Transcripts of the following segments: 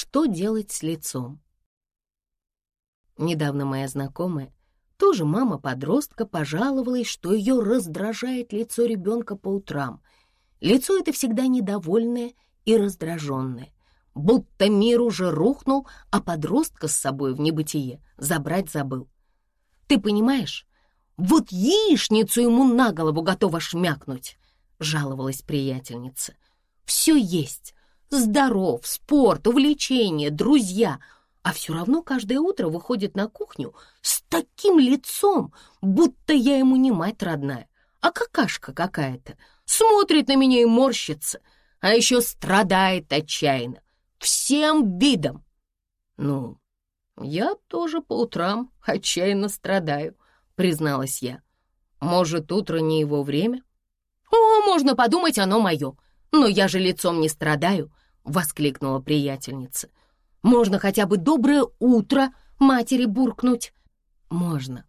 что делать с лицом. Недавно моя знакомая, тоже мама подростка, пожаловалась, что ее раздражает лицо ребенка по утрам. Лицо это всегда недовольное и раздраженное, будто мир уже рухнул, а подростка с собой в небытие забрать забыл. Ты понимаешь, вот яичницу ему на голову готова шмякнуть, жаловалась приятельница. Все есть, здоров, спорт, увлечения, друзья, а все равно каждое утро выходит на кухню с таким лицом, будто я ему не мать родная, а какашка какая-то. Смотрит на меня и морщится, а еще страдает отчаянно, всем видом. Ну, я тоже по утрам отчаянно страдаю, призналась я. Может, утро не его время? О, можно подумать, оно мое. Но я же лицом не страдаю, — воскликнула приятельница. «Можно хотя бы доброе утро матери буркнуть?» «Можно.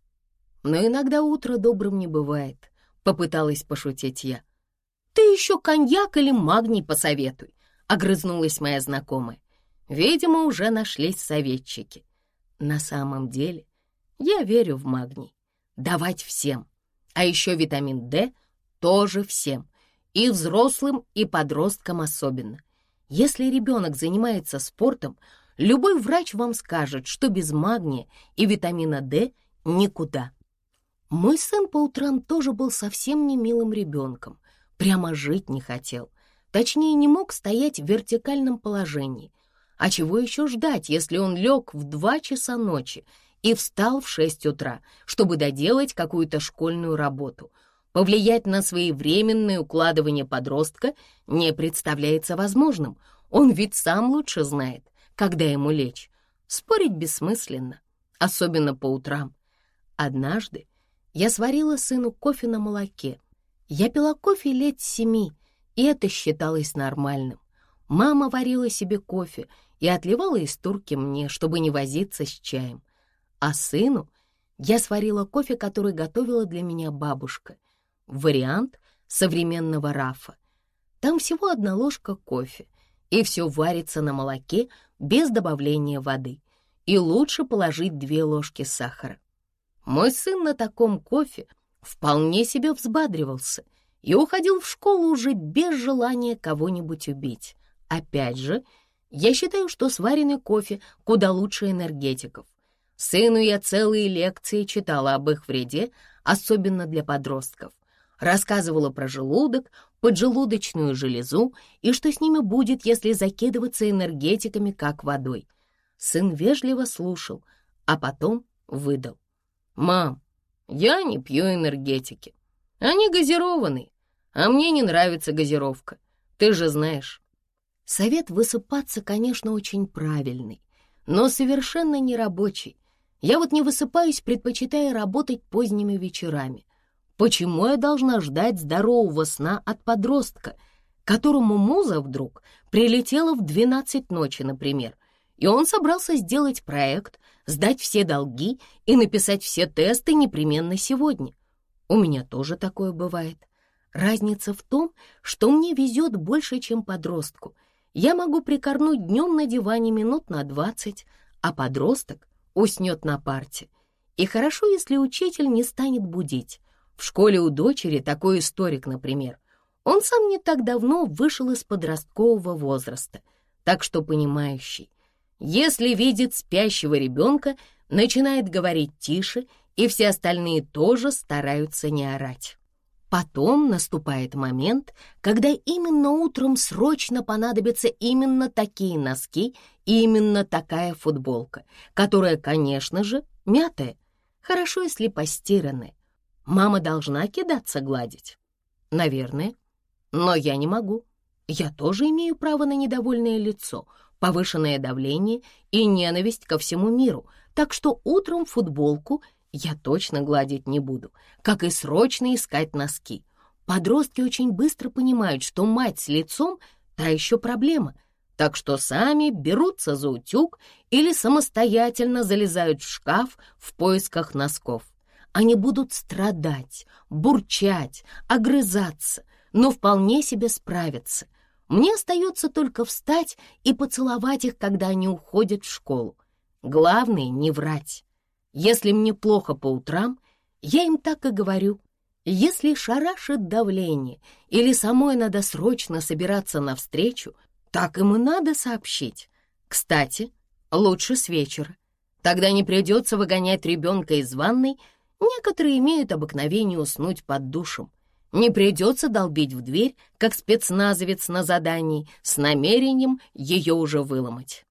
Но иногда утро добрым не бывает», — попыталась пошутить я. «Ты еще коньяк или магний посоветуй», — огрызнулась моя знакомая. Видимо, уже нашлись советчики. На самом деле, я верю в магний. Давать всем. А еще витамин D тоже всем. И взрослым, и подросткам особенно. Если ребенок занимается спортом, любой врач вам скажет, что без магния и витамина D никуда. Мой сын по утрам тоже был совсем не милым ребенком, прямо жить не хотел. Точнее, не мог стоять в вертикальном положении. А чего еще ждать, если он лег в два часа ночи и встал в шесть утра, чтобы доделать какую-то школьную работу? Повлиять на своевременное укладывание подростка не представляется возможным. Он ведь сам лучше знает, когда ему лечь. Спорить бессмысленно, особенно по утрам. Однажды я сварила сыну кофе на молоке. Я пила кофе лет семи, и это считалось нормальным. Мама варила себе кофе и отливала из турки мне, чтобы не возиться с чаем. А сыну я сварила кофе, который готовила для меня бабушка — вариант современного рафа. Там всего одна ложка кофе, и все варится на молоке без добавления воды. И лучше положить две ложки сахара. Мой сын на таком кофе вполне себе взбадривался и уходил в школу уже без желания кого-нибудь убить. Опять же, я считаю, что сваренный кофе куда лучше энергетиков. Сыну я целые лекции читала об их вреде, особенно для подростков рассказывала про желудок, поджелудочную железу и что с ними будет, если закидываться энергетиками, как водой. Сын вежливо слушал, а потом выдал. «Мам, я не пью энергетики. Они газированные, а мне не нравится газировка. Ты же знаешь». Совет высыпаться, конечно, очень правильный, но совершенно не рабочий. Я вот не высыпаюсь, предпочитая работать поздними вечерами. Почему я должна ждать здорового сна от подростка, которому муза вдруг прилетела в 12 ночи, например, и он собрался сделать проект, сдать все долги и написать все тесты непременно сегодня? У меня тоже такое бывает. Разница в том, что мне везет больше, чем подростку. Я могу прикорнуть днем на диване минут на 20, а подросток уснет на парте. И хорошо, если учитель не станет будить. В школе у дочери такой историк, например. Он сам не так давно вышел из подросткового возраста, так что понимающий. Если видит спящего ребенка, начинает говорить тише, и все остальные тоже стараются не орать. Потом наступает момент, когда именно утром срочно понадобятся именно такие носки и именно такая футболка, которая, конечно же, мятая, хорошо, если постиранная, Мама должна кидаться гладить? Наверное. Но я не могу. Я тоже имею право на недовольное лицо, повышенное давление и ненависть ко всему миру, так что утром футболку я точно гладить не буду, как и срочно искать носки. Подростки очень быстро понимают, что мать с лицом — та еще проблема, так что сами берутся за утюг или самостоятельно залезают в шкаф в поисках носков. Они будут страдать, бурчать, огрызаться, но вполне себе справятся. Мне остается только встать и поцеловать их, когда они уходят в школу. Главное — не врать. Если мне плохо по утрам, я им так и говорю. Если шарашит давление или самой надо срочно собираться навстречу, так им и надо сообщить. Кстати, лучше с вечера. Тогда не придется выгонять ребенка из ванной. Некоторые имеют обыкновение уснуть под душем. Не придется долбить в дверь, как спецназовец на задании, с намерением ее уже выломать.